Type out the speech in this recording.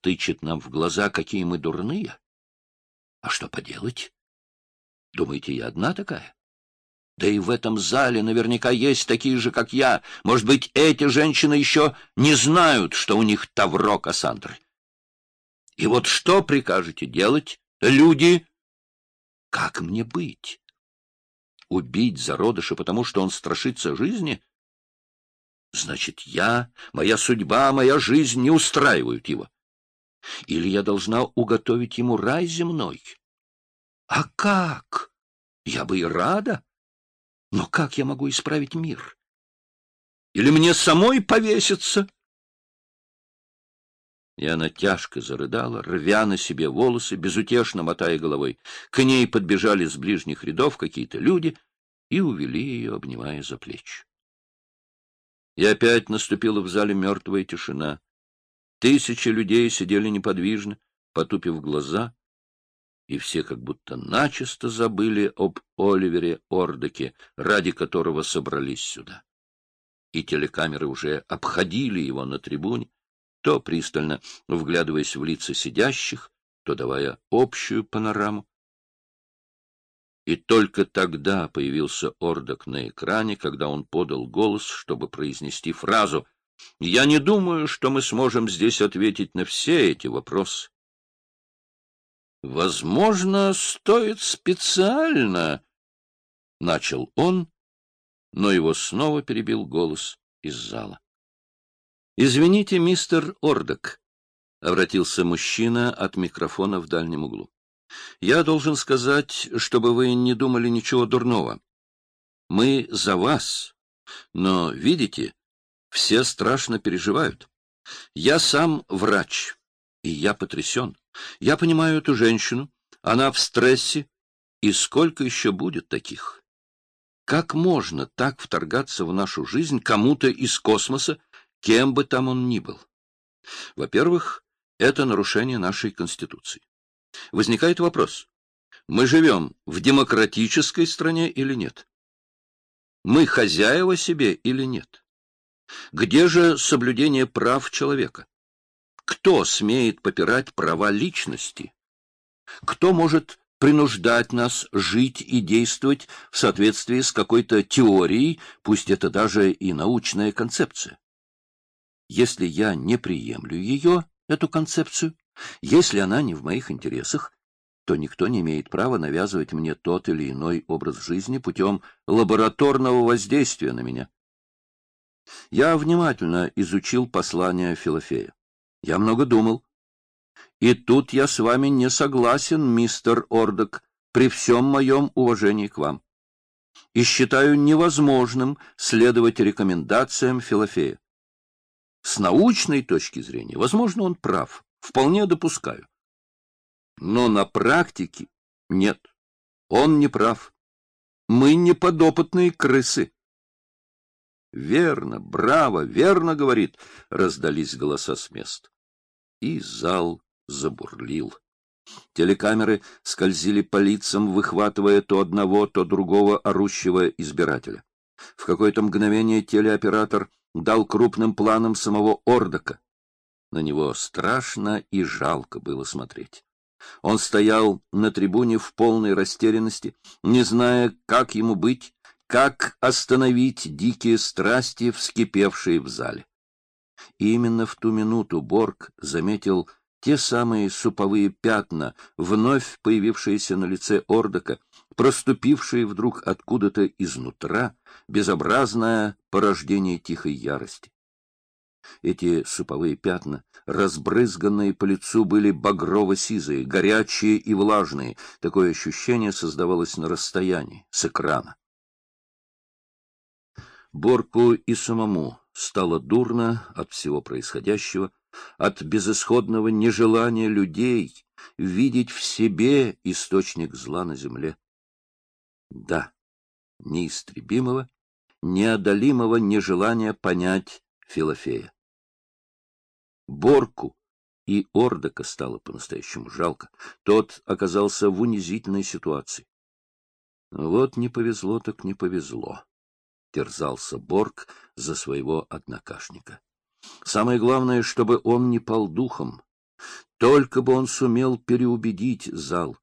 тычет нам в глаза, какие мы дурные. А что поделать? Думаете, я одна такая? Да и в этом зале наверняка есть такие же, как я. Может быть, эти женщины еще не знают, что у них тавро Кассандры. И вот что прикажете делать, люди? Как мне быть? Убить зародыша, потому что он страшится жизни? Значит, я, моя судьба, моя жизнь не устраивают его. Или я должна уготовить ему рай земной? А как? Я бы и рада. Но как я могу исправить мир? Или мне самой повеситься? И она тяжко зарыдала, рвя на себе волосы, безутешно мотая головой. К ней подбежали с ближних рядов какие-то люди и увели ее, обнимая за плечи. И опять наступила в зале мертвая тишина. Тысячи людей сидели неподвижно, потупив глаза, и все как будто начисто забыли об Оливере Ордеке, ради которого собрались сюда. И телекамеры уже обходили его на трибуне, то пристально вглядываясь в лица сидящих, то давая общую панораму. И только тогда появился Ордок на экране, когда он подал голос, чтобы произнести фразу «Я не думаю, что мы сможем здесь ответить на все эти вопросы». «Возможно, стоит специально...» — начал он, но его снова перебил голос из зала. «Извините, мистер Ордок», — обратился мужчина от микрофона в дальнем углу. Я должен сказать, чтобы вы не думали ничего дурного. Мы за вас, но, видите, все страшно переживают. Я сам врач, и я потрясен. Я понимаю эту женщину, она в стрессе, и сколько еще будет таких? Как можно так вторгаться в нашу жизнь кому-то из космоса, кем бы там он ни был? Во-первых, это нарушение нашей Конституции. Возникает вопрос, мы живем в демократической стране или нет? Мы хозяева себе или нет? Где же соблюдение прав человека? Кто смеет попирать права личности? Кто может принуждать нас жить и действовать в соответствии с какой-то теорией, пусть это даже и научная концепция? Если я не приемлю ее, эту концепцию, если она не в моих интересах, то никто не имеет права навязывать мне тот или иной образ жизни путем лабораторного воздействия на меня. Я внимательно изучил послание Филофея. Я много думал. И тут я с вами не согласен, мистер Ордок, при всем моем уважении к вам. И считаю невозможным следовать рекомендациям Филофея. С научной точки зрения, возможно, он прав. Вполне допускаю. Но на практике нет. Он не прав. Мы не подопытные крысы. Верно, браво, верно говорит, раздались голоса с мест. И зал забурлил. Телекамеры скользили по лицам, выхватывая то одного, то другого орущего избирателя. В какое-то мгновение телеоператор дал крупным планом самого Ордока. На него страшно и жалко было смотреть. Он стоял на трибуне в полной растерянности, не зная, как ему быть, как остановить дикие страсти, вскипевшие в зале. И именно в ту минуту Борг заметил те самые суповые пятна, вновь появившиеся на лице Ордока, проступившие вдруг откуда-то изнутра, безобразное порождение тихой ярости. Эти суповые пятна, разбрызганные по лицу, были багрово-сизые, горячие и влажные. Такое ощущение создавалось на расстоянии, с экрана. Борку и самому стало дурно от всего происходящего, от безысходного нежелания людей видеть в себе источник зла на земле. Да, неистребимого, неодолимого нежелания понять Филофея. Борку и Ордока стало по-настоящему жалко. Тот оказался в унизительной ситуации. Вот не повезло так не повезло, — терзался Борг за своего однокашника. Самое главное, чтобы он не пал духом. Только бы он сумел переубедить зал.